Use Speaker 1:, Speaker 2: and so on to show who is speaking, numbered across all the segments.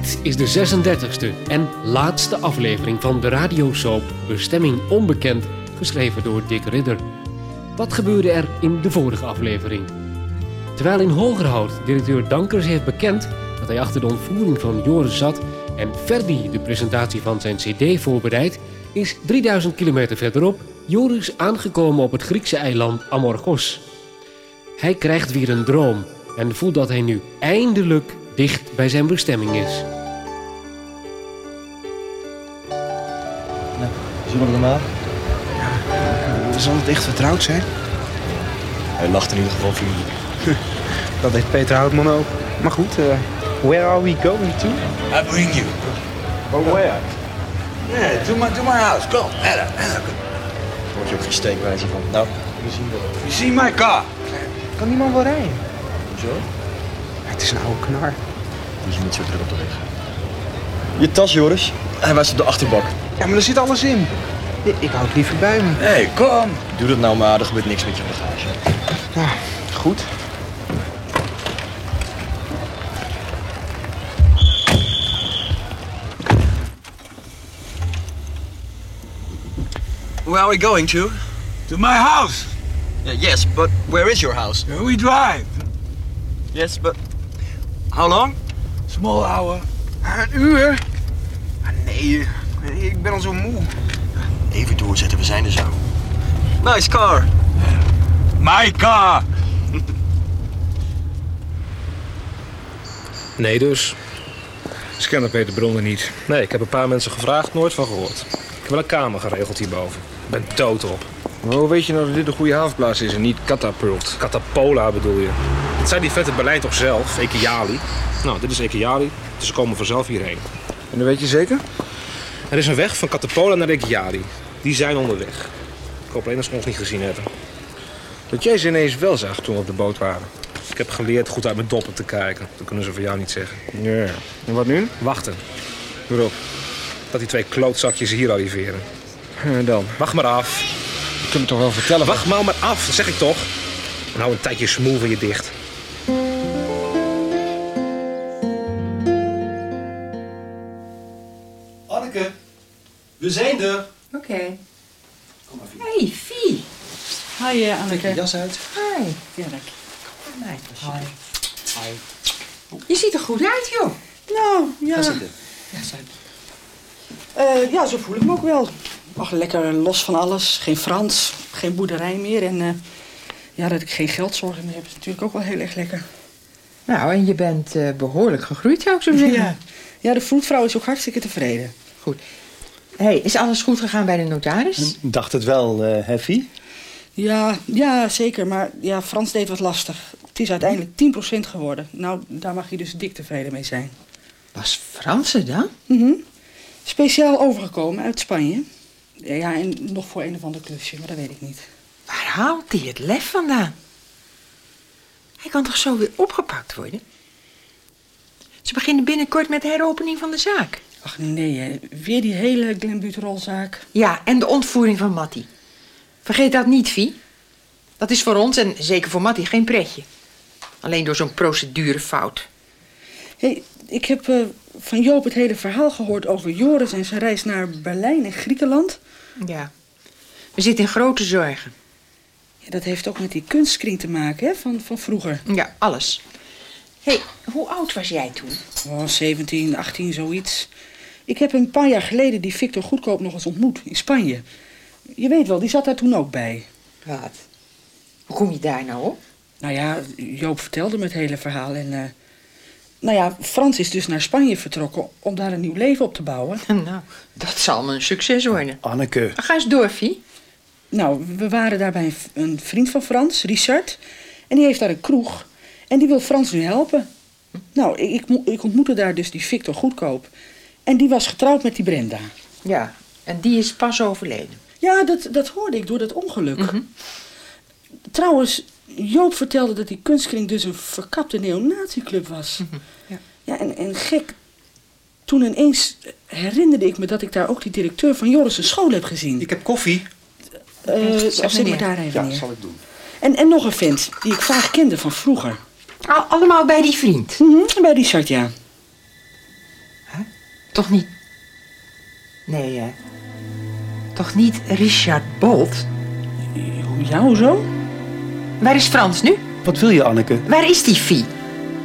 Speaker 1: Dit is de 36e en laatste aflevering van de radiosoap Bestemming Onbekend, geschreven door Dick Ridder. Wat gebeurde er in de vorige aflevering? Terwijl in Hogerhout directeur Dankers heeft bekend dat hij achter de ontvoering van Joris zat en Verdi de presentatie van zijn cd voorbereidt, is 3000 kilometer verderop Joris aangekomen op het Griekse eiland Amorgos. Hij krijgt weer een droom en voelt dat hij nu eindelijk dicht bij zijn bestemming is.
Speaker 2: Zullen we er maar?
Speaker 3: Zal het echt vertrouwd zijn?
Speaker 2: Hij lacht in ieder geval voor jullie.
Speaker 3: Dat heeft Peter Houtman ook. Maar goed, eh, where are we going to?
Speaker 4: I bring you.
Speaker 3: Oh, where?
Speaker 4: Yeah, to my, to my house. Come, Ella, Ella.
Speaker 2: Daar word je ook geen steekwijze van. Nou, we zien wel.
Speaker 4: You see my car?
Speaker 3: Kan niemand wel rijden?
Speaker 2: Zo?
Speaker 3: Ja, het is een oude knar.
Speaker 2: Die is niet zo druk op de weg. Je tas, Joris. Hij was op de achterbak.
Speaker 3: Ja, maar er zit alles in. Ik, hou het liever bij me.
Speaker 4: Hey, come.
Speaker 2: Doe dat nou maar, er gebeurt niks met je bagage.
Speaker 3: Ja, goed.
Speaker 2: Where are we going to?
Speaker 4: To my house.
Speaker 2: yes, but where is your house?
Speaker 4: We drive.
Speaker 2: Yes, but how long?
Speaker 4: Small hour.
Speaker 3: Een uur? Ah, nee, nee, ik ben al zo moe.
Speaker 2: Even doorzetten, we zijn er zo. Nice car.
Speaker 4: My car.
Speaker 5: Nee dus.
Speaker 6: Ze kennen Peter Bronner niet.
Speaker 5: Nee, ik heb een paar mensen gevraagd, nooit van gehoord. Ik heb wel een kamer geregeld hierboven. Ik ben dood op.
Speaker 6: Maar hoe weet je nou dat dit een goede havenplaats is en niet Catapult?
Speaker 5: Catapola bedoel je. Dat zei die vette Berlijn toch zelf, Ekiali? Nou, dit is Ekiali, dus ze komen vanzelf hierheen.
Speaker 6: En dat weet je zeker?
Speaker 5: Er is een weg van Catapola naar Ekiali. Die zijn onderweg. Ik hoop alleen dat ze ons niet gezien hebben.
Speaker 6: Dat jij ze ineens wel zag toen we op de boot waren.
Speaker 5: Ik heb geleerd goed uit mijn doppen te kijken. Dat kunnen ze voor jou niet zeggen.
Speaker 6: Ja. En wat nu?
Speaker 5: Wachten,
Speaker 6: Waarop?
Speaker 5: dat die twee klootzakjes hier arriveren.
Speaker 6: En dan?
Speaker 5: Wacht maar af.
Speaker 6: Je kunt me toch wel vertellen...
Speaker 5: Wacht maar maar af, dat zeg ik toch. En hou een tijdje smoel van je dicht.
Speaker 1: We zijn er.
Speaker 7: Oké. Hey, Fie.
Speaker 8: Hi eh, Anneke.
Speaker 2: jas uit.
Speaker 7: Hi.
Speaker 8: Dirk.
Speaker 7: Nee. Hi. Je ziet er goed uit, joh.
Speaker 8: Nou, ja.
Speaker 2: Ga zitten.
Speaker 8: Eh, ja, zo voel ik me ook wel. Ach, lekker los van alles. Geen Frans, geen boerderij meer. En eh, ja, dat ik geen geldzorgen meer heb, is natuurlijk ook wel heel erg lekker.
Speaker 7: Nou, en je bent eh, behoorlijk gegroeid, zou ik zo zeggen.
Speaker 8: Ja. ja, de vroedvrouw is ook hartstikke tevreden.
Speaker 7: Goed. Hey, is alles goed gegaan bij de notaris?
Speaker 2: Dacht het wel, uh, Heffy.
Speaker 8: Ja, ja, zeker. Maar ja, Frans deed wat lastig. Het is uiteindelijk 10% geworden. Nou, daar mag je dus dik tevreden mee zijn.
Speaker 7: Was Franse dan?
Speaker 8: Mhm. Speciaal overgekomen uit Spanje. Ja, Ja, en nog voor een of ander klusje, maar dat weet ik niet.
Speaker 7: Waar haalt hij het lef vandaan? Hij kan toch zo weer opgepakt worden? Ze beginnen binnenkort met de heropening van de zaak.
Speaker 8: Ach nee, hè. weer die hele Glenbuterolzaak.
Speaker 7: Ja, en de ontvoering van Mattie. Vergeet dat niet, Vie. Dat is voor ons en zeker voor Mattie geen pretje. Alleen door zo'n procedurefout.
Speaker 8: Hey, ik heb eh, van Joop het hele verhaal gehoord over Joris en zijn reis naar Berlijn en Griekenland.
Speaker 7: Ja. We zitten in grote zorgen.
Speaker 8: Ja, dat heeft ook met die kunstkring te maken, hè, van, van vroeger.
Speaker 7: Ja, alles. Hé, hey, hoe oud was jij toen?
Speaker 8: Oh, 17, 18, zoiets. Ik heb een paar jaar geleden die Victor Goedkoop nog eens ontmoet in Spanje. Je weet wel, die zat daar toen ook bij.
Speaker 7: Wat? Hoe kom je daar nou op?
Speaker 8: Nou ja, Joop vertelde me het hele verhaal en... eh, nou ja, Frans is dus naar Spanje vertrokken om daar een nieuw leven op te bouwen.
Speaker 7: Nou, dat zal me een succes worden.
Speaker 2: Anneke.
Speaker 7: Ga eens door, Vie.
Speaker 8: Nou, we waren daar bij een vriend van Frans, Richard. En die heeft daar een kroeg. En die wil Frans nu helpen. Nou, ik, ik ontmoette daar dus die Victor Goedkoop. En die was getrouwd met die Brenda.
Speaker 7: Ja, en die is pas overleden.
Speaker 8: Ja, dat, dat hoorde ik door dat ongeluk. Trouwens, Joop vertelde dat die kunstkring dus een verkapte neonatieclub was.
Speaker 7: ja.
Speaker 8: ja en, en gek, toen ineens herinnerde ik me dat ik daar ook die directeur van Joris' school heb gezien.
Speaker 3: Ik heb koffie.
Speaker 8: Eh,
Speaker 7: Zet
Speaker 8: of zit
Speaker 7: maar
Speaker 8: daar even
Speaker 3: Ja,
Speaker 8: neer.
Speaker 3: zal ik doen.
Speaker 8: En, en nog een vent die ik vaag kende van vroeger.
Speaker 7: Al- allemaal bij die vriend.
Speaker 8: Mhm, bij Richard, ja.
Speaker 7: Toch niet... Nee, hè? Toch niet Richard Bolt?
Speaker 8: Ja, hoezo?
Speaker 7: Waar is Frans nu?
Speaker 2: Wat wil je, Anneke?
Speaker 7: Waar is die Fie?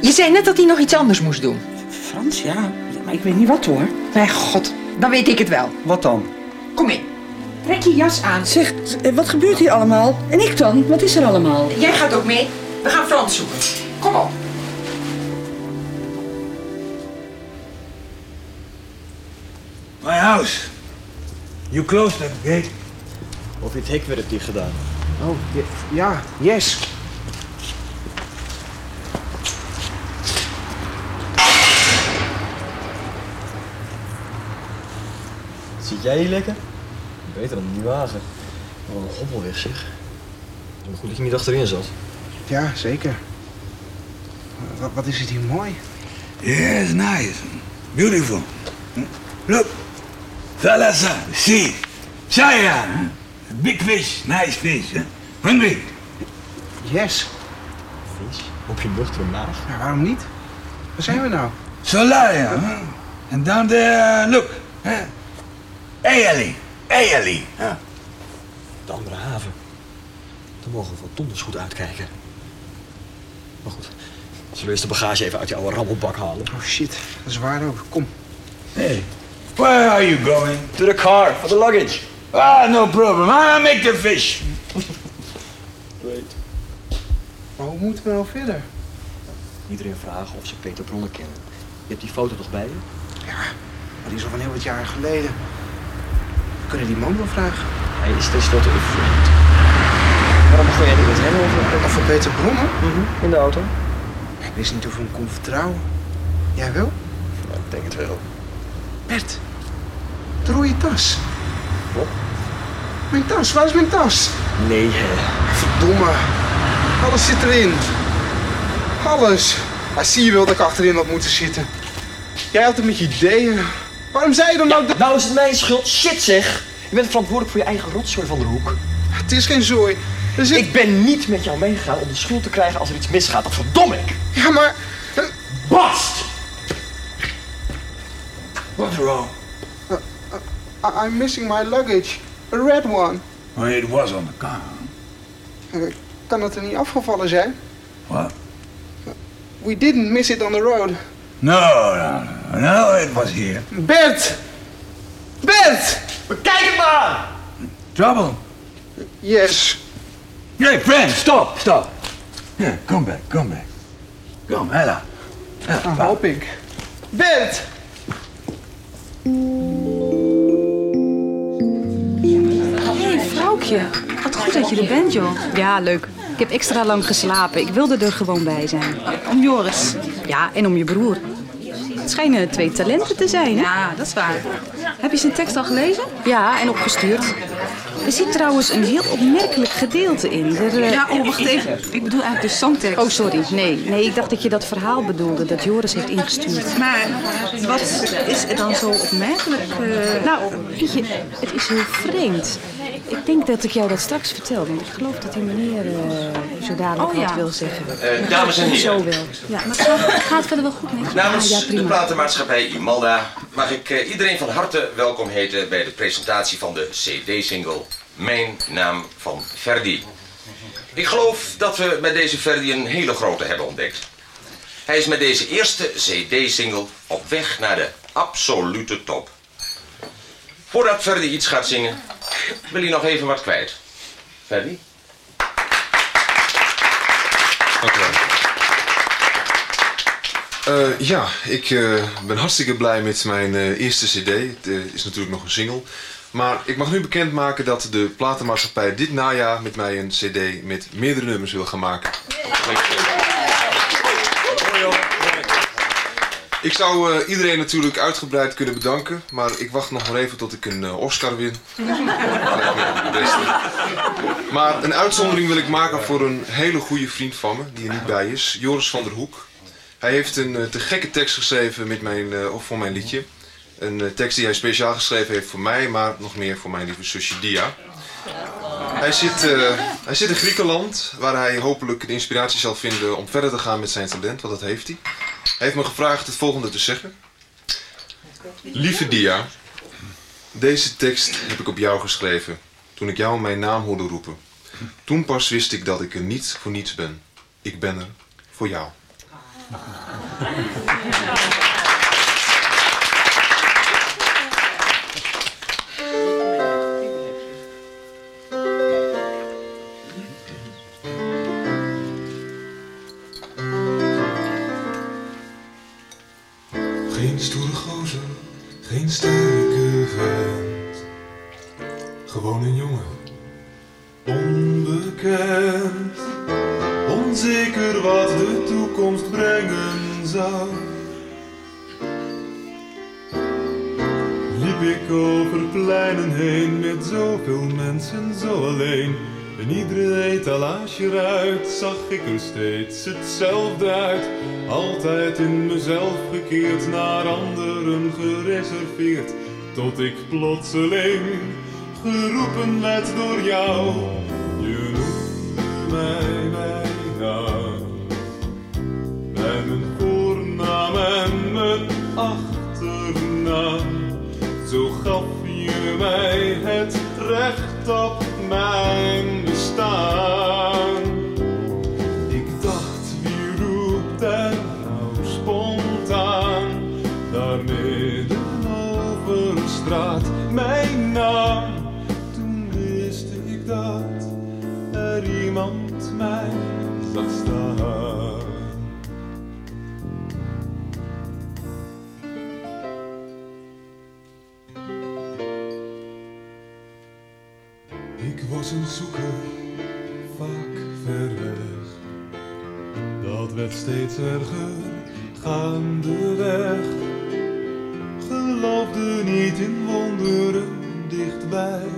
Speaker 7: Je zei net dat hij nog iets anders moest doen.
Speaker 8: Frans, ja. Ja, Maar ik weet niet wat hoor.
Speaker 7: Mijn god, dan weet ik het wel.
Speaker 2: Wat dan?
Speaker 7: Kom in. Trek je jas aan.
Speaker 8: Zeg, eh, wat gebeurt hier allemaal? En ik dan? Wat is er allemaal?
Speaker 7: Jij gaat ook mee. We gaan Frans zoeken. Kom op.
Speaker 4: house. You closed that gate.
Speaker 2: Of dit hek werd dicht gedaan.
Speaker 3: Oh, ja, yes.
Speaker 2: Zit jij hier lekker? Beter dan die wagen. Wat een hobbelweg zeg. Maar Goed dat je niet achterin zat.
Speaker 3: Ja, zeker. Wat, wat is het hier mooi?
Speaker 4: Yes, nice. Beautiful. Look. Thalassa, see. Huh? Big fish, nice fish. Hungry?
Speaker 3: Yes.
Speaker 2: Vis? Op je nuchtere maag?
Speaker 3: Ja, waarom niet? Waar zijn we nou?
Speaker 4: Solaya. Huh? And down there, look. Ailey. Huh?
Speaker 2: De andere haven. Dan mogen we van donders goed uitkijken. Maar goed, zullen we eerst de bagage even uit die oude rabbelbak halen?
Speaker 3: Oh shit, dat is waar ook. Kom.
Speaker 4: Hey, where are you going?
Speaker 2: To the car, for the luggage.
Speaker 4: Ah, no problem. I'll make the fish.
Speaker 2: Great.
Speaker 3: Maar hoe moeten we nou verder?
Speaker 2: Iedereen vragen of ze Peter Bronnen kennen. Je hebt die foto toch bij je?
Speaker 3: Ja, maar die is al van heel wat jaren geleden. We kunnen die man wel vragen.
Speaker 2: Hij is tenslotte een vriend. Waarom begon jij niet met hem over
Speaker 3: Of voor Peter Bronnen?
Speaker 2: in de auto?
Speaker 3: Ik wist niet of we hem kon vertrouwen. Jij wel?
Speaker 2: Nou, ik denk het wel.
Speaker 3: Bert, de rode tas.
Speaker 2: Wat?
Speaker 3: Mijn tas, waar is mijn tas?
Speaker 2: Nee, hè.
Speaker 3: Verdomme. Alles zit erin. Alles. Maar zie je wel dat ik achterin had moeten zitten. Jij had het met je ideeën. Waarom zei je dan nou... dat-
Speaker 2: Nou is het mijn schuld. Shit zeg. Je bent verantwoordelijk voor je eigen rotzooi van de hoek.
Speaker 3: Het is geen zooi. Er zit...
Speaker 2: Ik ben niet met jou meegegaan om de schuld te krijgen als er iets misgaat. Dat verdom ik.
Speaker 3: Ja, maar...
Speaker 2: Bast!
Speaker 4: What's wrong?
Speaker 3: I- I'm missing my luggage. A red one.
Speaker 4: Well, it was on the car.
Speaker 3: Eh, Kan het er niet afgevallen zijn?
Speaker 4: What?
Speaker 3: We didn't miss it on the road.
Speaker 4: No, no, no, no, it was here.
Speaker 3: Bert! Bert!
Speaker 2: Kijk het maar!
Speaker 4: Trouble?
Speaker 3: Yes.
Speaker 4: Hey, friend, stop, stop. Yeah, come back, come back. Come, Ella.
Speaker 3: Dan hoop ik. Bert!
Speaker 9: Hé, vrouwtje. Wat goed dat je er bent, joh. Ja, leuk. Ik heb extra lang geslapen. Ik wilde er gewoon bij zijn. Om Joris. Ja, en om je broer. Het schijnen twee talenten te zijn, hè? Ja, dat is waar. Heb je zijn tekst al gelezen? Ja, en opgestuurd. Er zit trouwens een heel opmerkelijk gedeelte in. Er, eh,
Speaker 10: Ja, oh, wacht even. Ik bedoel eigenlijk de songtekst.
Speaker 9: Oh, sorry. Nee, nee, ik dacht dat je dat verhaal bedoelde dat Joris heeft ingestuurd.
Speaker 10: Maar wat is er dan zo opmerkelijk? eh?
Speaker 9: Nou, weet je, het is heel vreemd. Ik denk dat ik jou dat straks vertel, want ik geloof dat die meneer eh, zo dadelijk
Speaker 10: Oh, ja.
Speaker 9: wat wil zeggen.
Speaker 11: Eh, dames en heren.
Speaker 9: Zo wel. Ja, maar het gaat, het gaat verder wel goed met je?
Speaker 11: Namens
Speaker 9: Ah, ja,
Speaker 11: de platenmaatschappij Imalda mag ik eh, iedereen van harte welkom heten bij de presentatie van de CD-single Mijn Naam van Verdi. Ik geloof dat we met deze Verdi een hele grote hebben ontdekt. Hij is met deze eerste CD-single op weg naar de absolute top. Voordat Verdi iets gaat zingen, wil hij nog even wat kwijt. Verdi?
Speaker 12: Dank u wel. Eh, ja, ik eh, ben hartstikke blij met mijn eh, eerste cd. Het is natuurlijk nog een single. Maar ik mag nu bekendmaken dat de platenmaatschappij dit najaar met mij een cd met meerdere nummers wil gaan maken. Ik zou eh, iedereen natuurlijk uitgebreid kunnen bedanken, maar ik wacht nog maar even tot ik een eh, Oscar win. Maar een uitzondering wil ik maken voor een hele goede vriend van me, die er niet bij is, Joris van der Hoek. Hij heeft een eh, te gekke tekst geschreven met mijn, of voor mijn liedje. Een tekst die hij speciaal geschreven heeft voor mij, maar nog meer voor mijn lieve zusje Dia. Hij zit, hij zit in Griekenland, waar hij hopelijk de inspiratie zal vinden om verder te gaan met zijn talent, want dat heeft hij. Hij heeft me gevraagd het volgende te zeggen.
Speaker 13: Lieve Dia, deze tekst heb ik op jou geschreven toen ik jou mijn naam hoorde roepen. Toen pas wist ik dat ik er niet voor niets ben. Ik ben er voor jou. Liep ik over pleinen heen met zoveel mensen zo alleen. In iedere etalage eruit zag ik er steeds hetzelfde uit. Altijd in mezelf gekeerd, naar anderen gereserveerd. Tot ik plotseling geroepen werd door jou. Je mij mijn achternaam. Zo gaf je mij het recht op mijn bestaan. Ik dacht, wie roept er nou spontaan? Daar midden over straat mijn naam. Toen wist ik dat er iemand mij zag staan. Steeds erger, gaandeweg. Geloofde niet in wonderen dichtbij.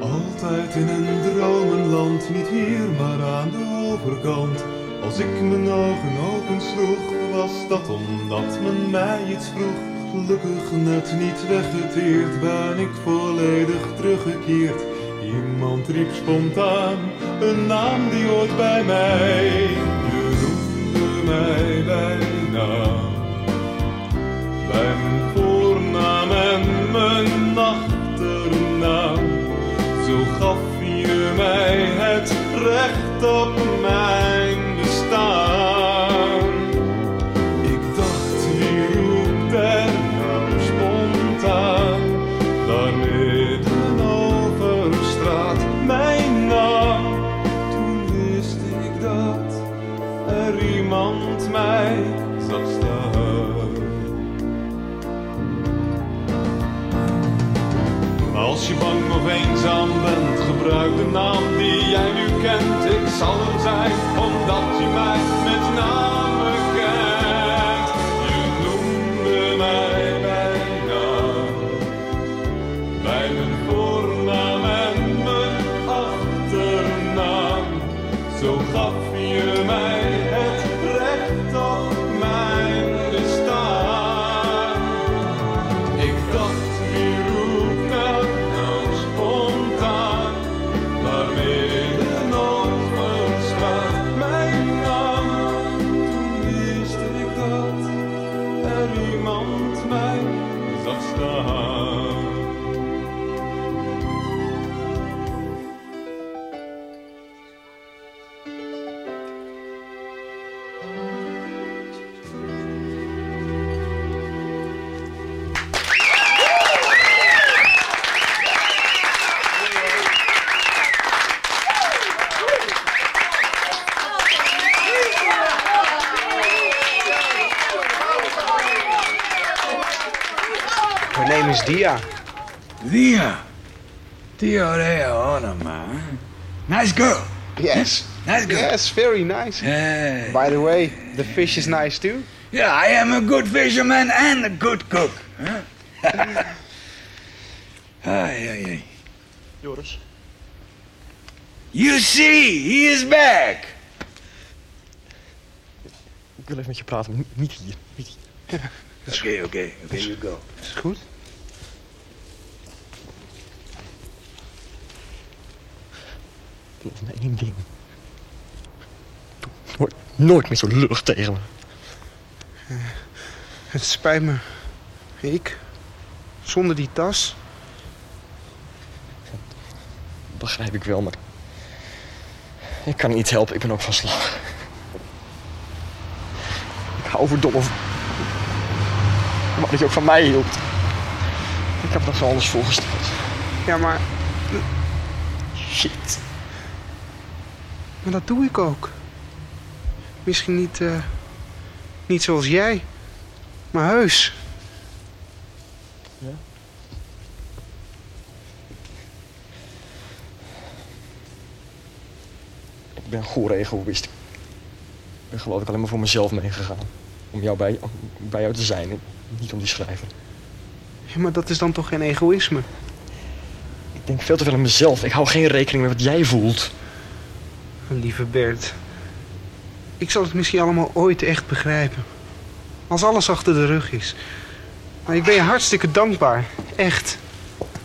Speaker 13: Altijd in een dromenland, niet hier, maar aan de overkant. Als ik mijn ogen open sloeg, was dat omdat men mij iets vroeg. Gelukkig net niet weggeteerd, ben ik volledig teruggekeerd. Iemand riep spontaan een naam die hoort bij mij. Je noemde mij bij naam. Bij mijn voornaam en mijn achternaam. Zo gaf je mij het recht op Ik
Speaker 3: Dia.
Speaker 4: Dia. Dia Rea Onama. Nice girl.
Speaker 3: Yes.
Speaker 4: Nice girl.
Speaker 3: Yes, very nice.
Speaker 4: Yeah.
Speaker 3: By the way, the fish is nice too.
Speaker 4: Yeah, I am a good fisherman and a good cook. Huh? ay, ay.
Speaker 3: Joris.
Speaker 4: You see, he is back.
Speaker 2: Ik wil even met je praten, maar niet hier. Niet hier.
Speaker 4: Oké, oké, oké, you go.
Speaker 2: Is het goed? Me één ding. Nooit, nooit meer zo lullig tegen me.
Speaker 3: Het spijt me. Ik? Zonder die tas?
Speaker 2: Begrijp ik wel, maar... Ik kan niet helpen, ik ben ook van slag. Ik hou verdomme... Maar dat je ook van mij hield. Ik heb nog zo anders voorgesteld.
Speaker 3: Ja, maar...
Speaker 2: Shit.
Speaker 3: Maar dat doe ik ook. Misschien niet... eh, niet zoals jij. Maar heus.
Speaker 2: Ik ben goede egoïst. Ik ben geloof ik alleen maar voor mezelf meegegaan. Om jou bij, om bij jou te zijn en niet om die schrijver.
Speaker 3: Ja, maar dat is dan toch geen egoïsme?
Speaker 2: Ik denk veel te veel aan mezelf. Ik hou geen rekening met wat jij voelt.
Speaker 3: Lieve Bert. Ik zal het misschien allemaal ooit echt begrijpen. Als alles achter de rug is. Maar ik ben je hartstikke dankbaar. Echt.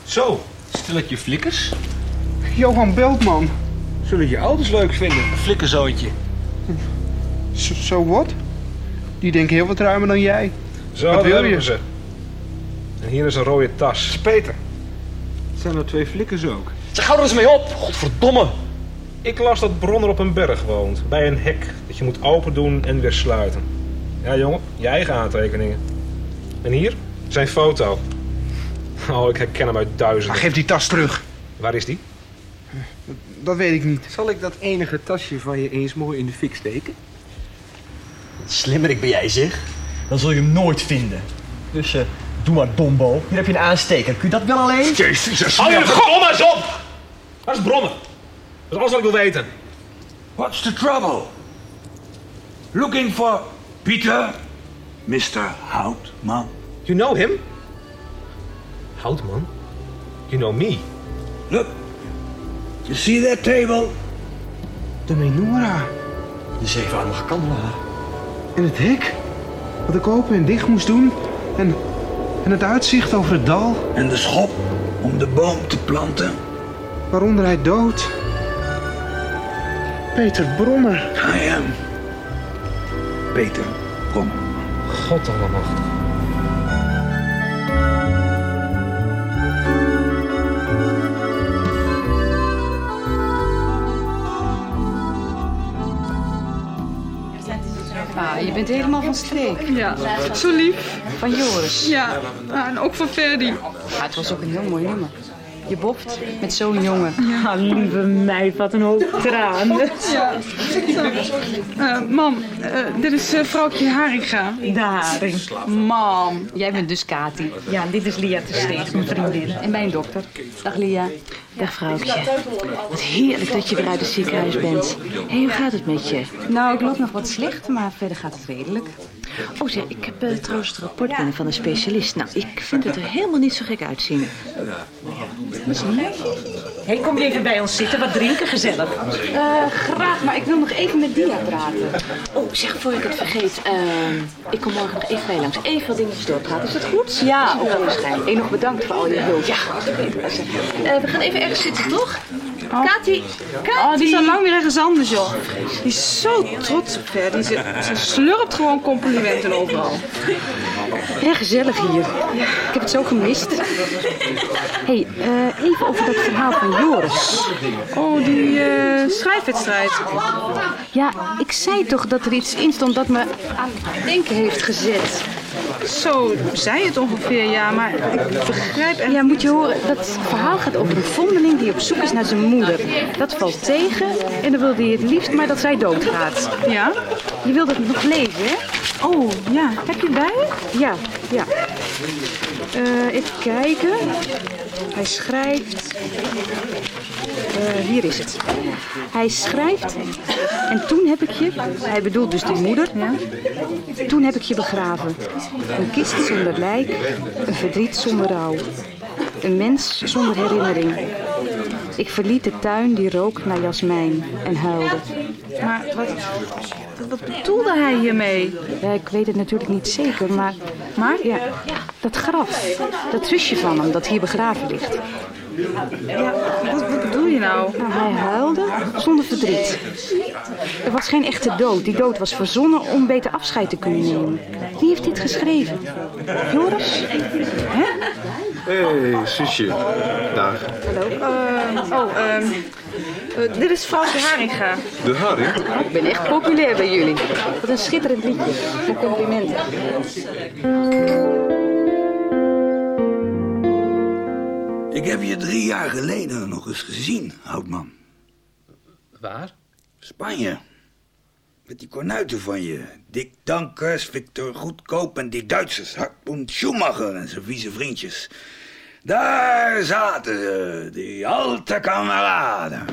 Speaker 5: Zo, stelletje flikkers.
Speaker 3: Johan Beltman.
Speaker 5: Zullen je ouders leuk vinden, een flikkerzoontje?
Speaker 3: Zo so what? Die denken heel wat ruimer dan jij.
Speaker 5: Zo,
Speaker 3: Wat wil je?
Speaker 5: ze. En hier is een rode tas.
Speaker 3: Peter.
Speaker 5: Het zijn er twee flikkers ook.
Speaker 2: Zeg, hou er eens mee op! Godverdomme!
Speaker 5: Ik las dat Bronner op een berg woont, bij een hek dat je moet open doen en weer sluiten. Ja, jongen, je eigen aantekeningen. En hier, zijn foto. Oh, ik herken hem uit duizenden.
Speaker 3: Maar geef die tas terug.
Speaker 5: Waar is die?
Speaker 3: Dat weet ik niet.
Speaker 6: Zal ik dat enige tasje van je eens mooi in de fik steken?
Speaker 2: Slimmerik ben jij zeg. Dan zul je hem nooit vinden. Dus eh, doe maar dombo. Hier heb je een aansteker. Kun je dat wel alleen?
Speaker 5: Jezus, hou je eens op! Waar is Bronner? Dat is alles wat ik wil weten.
Speaker 4: What's the trouble? Looking for Peter? Mr. Houtman?
Speaker 5: You know him? Houtman? You know me?
Speaker 4: Look, you see that table?
Speaker 3: De menorah.
Speaker 2: De zevenarmige kandelaar.
Speaker 3: En het hek. Wat ik open en dicht moest doen. En, en het uitzicht over het dal.
Speaker 4: En de schop om de boom te planten?
Speaker 3: Waaronder hij dood. Peter Bronner.
Speaker 4: I am Peter Bronner.
Speaker 5: God allemachtig.
Speaker 9: Ah, je bent helemaal van streek.
Speaker 10: Ja, zo lief.
Speaker 9: Van Joris.
Speaker 10: Ja, en ook van Ferdi.
Speaker 9: Ja, het was ook een heel mooi nummer. Je boft met zo'n jongen.
Speaker 10: Ja.
Speaker 9: lieve meid, wat een hoop tranen.
Speaker 10: Ja. Eh, mam, eh, dit is eh, vrouwtje Haringa.
Speaker 9: De Haring.
Speaker 10: Mam.
Speaker 9: Jij bent dus Kati. Ja, dit is Lia te Steeg, mijn vriendin. En mijn dokter. Dag Lia. Dag vrouwtje. Wat heerlijk dat je weer uit het ziekenhuis bent. Hé, hoe gaat het met je? Nou, ik loop nog wat slecht, maar verder gaat het redelijk. Oh zeg, ik heb eh, trouwens het rapport binnen van de specialist. Nou, ik vind het er helemaal niet zo gek uitzien.
Speaker 14: Hé, kom je even bij ons zitten, wat drinken, gezellig.
Speaker 9: Eh, graag, maar ik wil nog even met Dia praten. Oh, zeg, voor ik het vergeet. eh, ik kom morgen nog even bij langs. Even wat dingetjes doorpraten. Is dat goed? Ja, oké. waarschijnlijk. En nog bedankt voor al je hulp. Ja, Eh, we gaan even ergens zitten, toch? Kati, Kati.
Speaker 10: Oh, die is al lang weer ergens anders, joh. Die is zo trots op Ferdi. Ze, ze slurpt gewoon complimenten overal.
Speaker 9: Ja, gezellig hier. Ik heb het zo gemist. hey, eh, even over dat verhaal van Joris.
Speaker 10: Oh, die eh, schrijfwedstrijd.
Speaker 9: Ja, ik zei toch dat er iets in stond dat me aan het denken heeft gezet.
Speaker 10: Zo zei het ongeveer, ja, maar ik begrijp echt...
Speaker 9: Ja, moet je horen, dat verhaal gaat over een vondeling die op zoek is naar zijn moeder. Dat valt tegen en dan wil hij het liefst maar dat zij doodgaat.
Speaker 10: Ja?
Speaker 9: Je wilt het nog lezen, hè?
Speaker 10: Oh, ja. Heb je het bij?
Speaker 9: Ja, ja. Eh, even kijken. Hij schrijft. Eh, hier is het. Hij schrijft. En toen heb ik je. Hij bedoelt dus de moeder. Toen heb ik je begraven. Een kist zonder lijk. Een verdriet zonder rouw. Een mens zonder herinnering. Ik verliet de tuin die rook naar jasmijn en huilde.
Speaker 10: Maar wat, wat bedoelde hij hiermee?
Speaker 9: Ja, ik weet het natuurlijk niet zeker, maar... Maar? Ja, dat graf. Dat zusje van hem dat hier begraven ligt.
Speaker 10: Ja, wat, wat bedoel je nou?
Speaker 9: Nou, hij huilde zonder verdriet. Er was geen echte dood. Die dood was verzonnen om beter afscheid te kunnen nemen. Wie heeft dit geschreven? Joris? Hè?
Speaker 12: Hé, hey, zusje. Dag.
Speaker 10: Hallo. Eh, oh, ehm eh, dit is Frans de Haringa.
Speaker 12: De Haring?
Speaker 9: Ik ben echt populair bij jullie. Wat een schitterend liedje. Voor complimenten.
Speaker 4: Ik heb je drie jaar geleden nog eens gezien, Houtman.
Speaker 5: Waar?
Speaker 4: Spanje. Met die kornuiten van je. Dick Dankers, Victor Goedkoop en die Duitsers. Hartmut Schumacher en zijn vieze vriendjes. Daar zaten ze, die alte kameraden.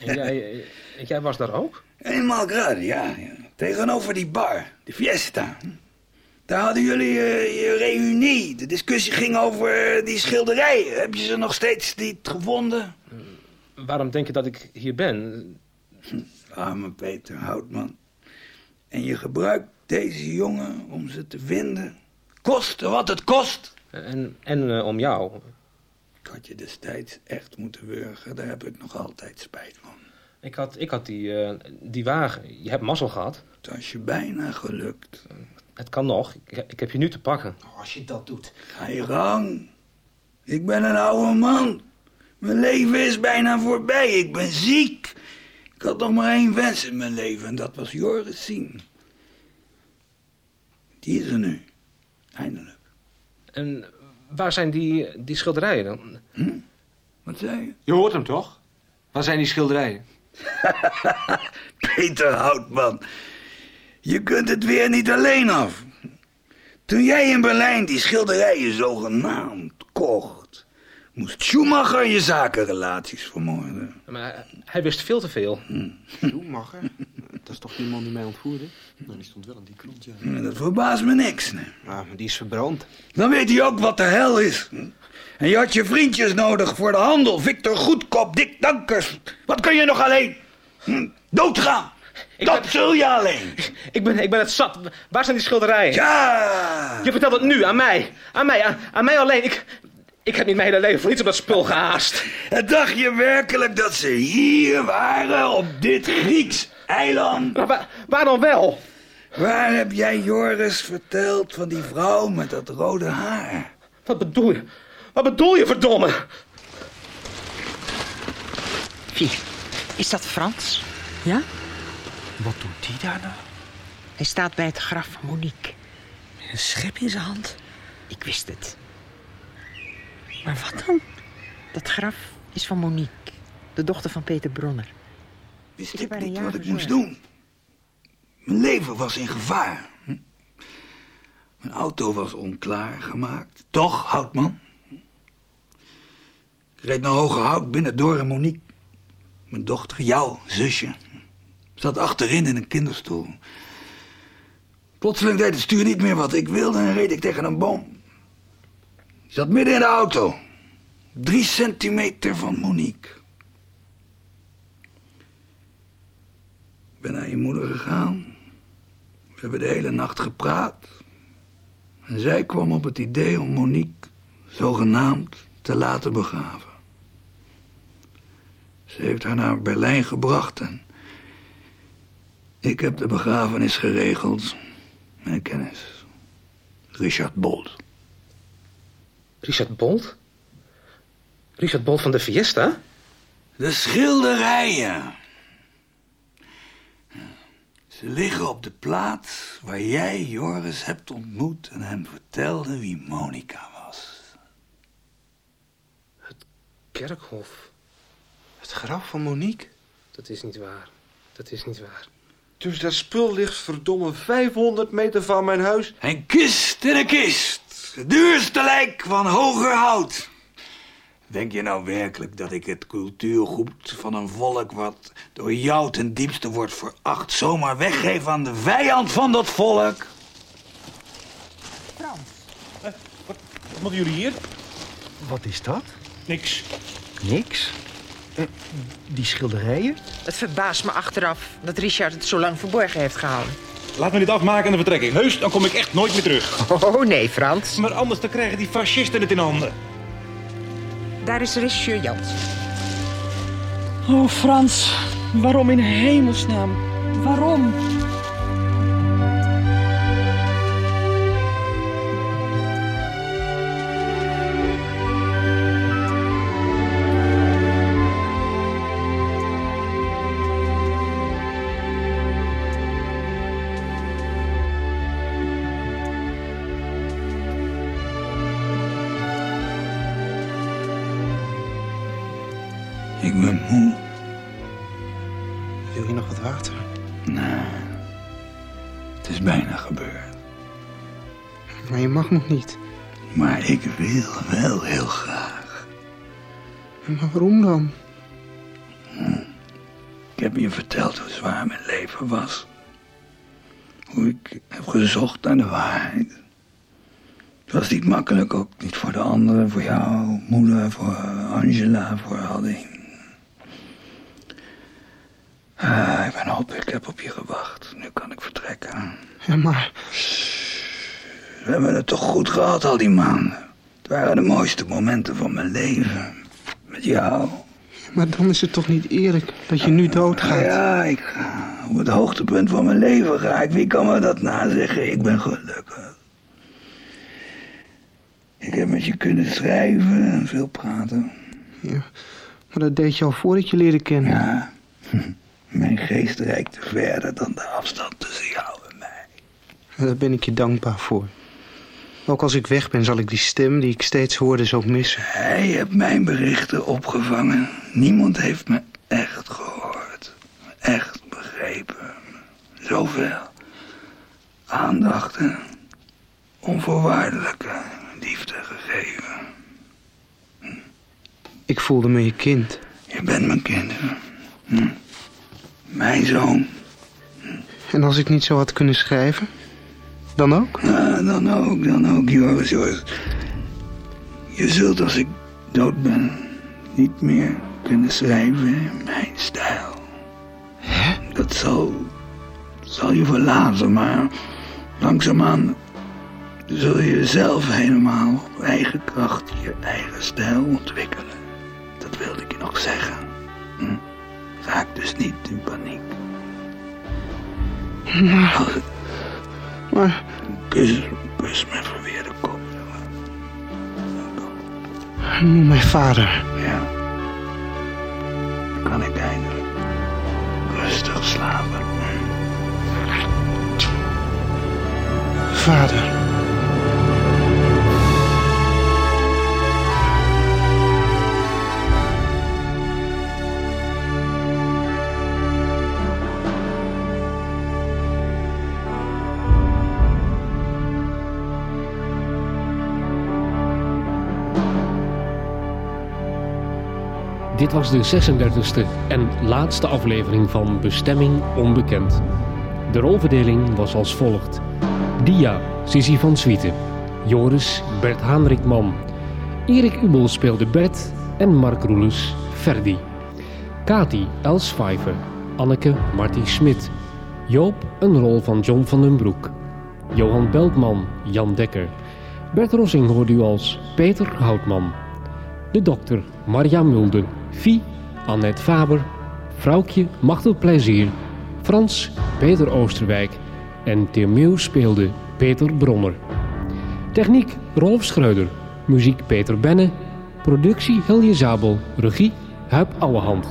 Speaker 5: En jij, was daar ook?
Speaker 4: Eenmaal graden, ja, ja. Tegenover die bar, de Fiesta. Daar hadden jullie eh, je reunie. De discussie ging over eh, die schilderijen. Heb je ze nog steeds niet gevonden?
Speaker 5: Waarom denk je dat ik hier ben?
Speaker 4: Arme Peter Houtman. En je gebruikt deze jongen om ze te vinden. Koste wat het kost.
Speaker 5: En, en eh, om jou.
Speaker 4: Ik had je destijds echt moeten wurgen. Daar heb ik nog altijd spijt van.
Speaker 5: Ik had, ik had die, eh, die wagen. Je hebt mazzel gehad.
Speaker 4: Het was je bijna gelukt.
Speaker 5: Het kan nog. Ik, ik heb je nu te pakken.
Speaker 3: Als je dat doet.
Speaker 4: Ga je gang. Ik ben een oude man. Mijn leven is bijna voorbij. Ik ben ziek. Ik had nog maar één wens in mijn leven en dat was Joris zien. Die is er nu. Eindelijk.
Speaker 5: En waar zijn die, die schilderijen dan?
Speaker 4: Hm? Wat zei je?
Speaker 3: Je hoort hem toch? Waar zijn die schilderijen?
Speaker 4: Peter Houtman. Je kunt het weer niet alleen af. Toen jij in Berlijn die schilderijen zogenaamd kocht... moest Schumacher je zakenrelaties vermoorden.
Speaker 5: Maar hij wist veel te veel.
Speaker 3: Schumacher? Dat is toch die man die mij ontvoerde?
Speaker 2: Nou, die stond wel in die krant, ja.
Speaker 4: Ja, Dat verbaast me niks. Nee.
Speaker 3: Maar die is verbrand.
Speaker 4: Dan weet hij ook wat de hel is. En je had je vriendjes nodig voor de handel. Victor Goedkop, Dick Dankers. Wat kun je nog alleen? Hm? Doodgaan. Dat zul je alleen.
Speaker 5: Ik ben, ik ben het zat. Waar zijn die schilderijen?
Speaker 4: Ja!
Speaker 5: Je vertelt het nu aan mij. Aan mij, aan, aan mij alleen. Ik, ik heb niet mijn hele leven voor iets op dat spul gehaast.
Speaker 4: Dacht je werkelijk dat ze hier waren, op dit Grieks eiland?
Speaker 5: Maar waar, waar dan wel?
Speaker 4: Waar heb jij Joris verteld van die vrouw met dat rode haar?
Speaker 5: Wat bedoel je? Wat bedoel je, verdomme?
Speaker 7: Wie? Is dat Frans?
Speaker 15: Ja?
Speaker 3: Wat doet die daar nou?
Speaker 7: Hij staat bij het graf van Monique.
Speaker 15: Een schep in zijn hand.
Speaker 7: Ik wist het.
Speaker 15: Maar wat dan?
Speaker 7: Dat graf is van Monique, de dochter van Peter Bronner.
Speaker 4: Wist
Speaker 7: Ik
Speaker 4: ik niet wat ik moest doen. Mijn leven was in gevaar. hm? Mijn auto was onklaar gemaakt. Toch, Houtman? Ik reed naar Hoge Hout binnen door en Monique, mijn dochter, jouw zusje, zat achterin in een kinderstoel. Plotseling deed het stuur niet meer wat ik wilde en reed ik tegen een boom. Die zat midden in de auto. Drie centimeter van Monique. Ik ben naar je moeder gegaan. We hebben de hele nacht gepraat. En zij kwam op het idee om Monique zogenaamd te laten begraven. Ze heeft haar naar Berlijn gebracht en ik heb de begrafenis geregeld met een kennis. Richard Bolt.
Speaker 5: Richard Bolt? Richard Bolt van de Fiesta?
Speaker 4: De schilderijen. Ze liggen op de plaats waar jij Joris hebt ontmoet en hem vertelde wie Monica was.
Speaker 5: Kerkhof.
Speaker 12: Het graf van Monique?
Speaker 5: Dat is niet waar. Dat is niet waar.
Speaker 12: Dus dat spul ligt verdomme 500 meter van mijn huis.
Speaker 4: Een kist in een kist. Het duurste lijk van hoger hout. Denk je nou werkelijk dat ik het cultuurgoed van een volk wat door jou ten diepste wordt veracht zomaar weggeef aan de vijand van dat volk?
Speaker 13: Wat moeten jullie hier?
Speaker 3: Wat is dat?
Speaker 13: Niks.
Speaker 3: Niks. Eh, die schilderijen?
Speaker 7: Het verbaast me achteraf dat Richard het zo lang verborgen heeft gehouden.
Speaker 13: Laat me dit afmaken en dan vertrek ik. Heus, dan kom ik echt nooit meer terug.
Speaker 7: Oh nee, Frans.
Speaker 13: Maar anders dan krijgen die fascisten het in handen.
Speaker 7: daar is regisseur Jans.
Speaker 8: Oh, Frans. Waarom in hemelsnaam? Waarom?
Speaker 3: Niet.
Speaker 4: Maar ik wil wel heel graag.
Speaker 3: Maar waarom dan?
Speaker 4: Ik heb je verteld hoe zwaar mijn leven was. Hoe ik heb gezocht naar de waarheid. Het was niet makkelijk, ook niet voor de anderen, voor jou, moeder, voor Angela, voor Hadding. Ah, ik ben op, ik heb op je gewacht. Nu kan ik vertrekken.
Speaker 3: Ja, maar...
Speaker 4: We hebben het toch goed gehad al die maanden. Het waren de mooiste momenten van mijn leven. Met jou.
Speaker 3: Maar dan is het toch niet eerlijk dat je nu doodgaat?
Speaker 4: Ja, ik ga op het hoogtepunt van mijn leven ga ik. Wie kan me dat nazeggen? Ik ben gelukkig. Ik heb met je kunnen schrijven en veel praten.
Speaker 3: Ja, maar dat deed je al voordat je leerde kennen.
Speaker 4: Ja, mijn geest reikte verder dan de afstand tussen jou en mij.
Speaker 3: En daar ben ik je dankbaar voor. Ook als ik weg ben, zal ik die stem die ik steeds hoorde zo missen.
Speaker 4: Hij hebt mijn berichten opgevangen. Niemand heeft me echt gehoord. Echt begrepen. Zoveel. Aandacht en onvoorwaardelijke liefde gegeven.
Speaker 3: Ik voelde me je kind.
Speaker 4: Je bent mijn kind. Hm. Mijn zoon.
Speaker 3: En als ik niet zo had kunnen schrijven? Dan ook?
Speaker 4: Ja, dan ook, dan ook, Joris, Joris. Je zult als ik dood ben niet meer kunnen schrijven in mijn stijl.
Speaker 3: Hè?
Speaker 4: Dat zal, zal je verlaten, maar langzaamaan zul je zelf helemaal op eigen kracht je eigen stijl ontwikkelen. Dat wilde ik je nog zeggen. Hm? Raak dus niet in paniek.
Speaker 3: Maar... Maar...
Speaker 4: Kus, kus mijn verweerde kop.
Speaker 3: Noem mij vader.
Speaker 4: Ja. Dan kan ik eindelijk rustig slapen.
Speaker 3: Vader.
Speaker 1: Dit was de 36e en laatste aflevering van Bestemming Onbekend. De rolverdeling was als volgt. Dia, Sissy van Swieten. Joris, Bert Haanrikman. Erik Ubel speelde Bert en Mark Roelens, Ferdi. Kati, Els Pfeiffer. Anneke, Marty Smit. Joop, een rol van John van den Broek. Johan Beltman, Jan Dekker. Bert Rossing hoorde u als Peter Houtman. De dokter, Marja Mulder. Vie, Annette Faber. Vrouwtje, Machtel Plezier. Frans, Peter Oosterwijk. En Tim speelde Peter Bronner. Techniek, Rolf Schreuder. Muziek, Peter Benne. Productie, Hilje Zabel. Regie, Huip Ouwehand.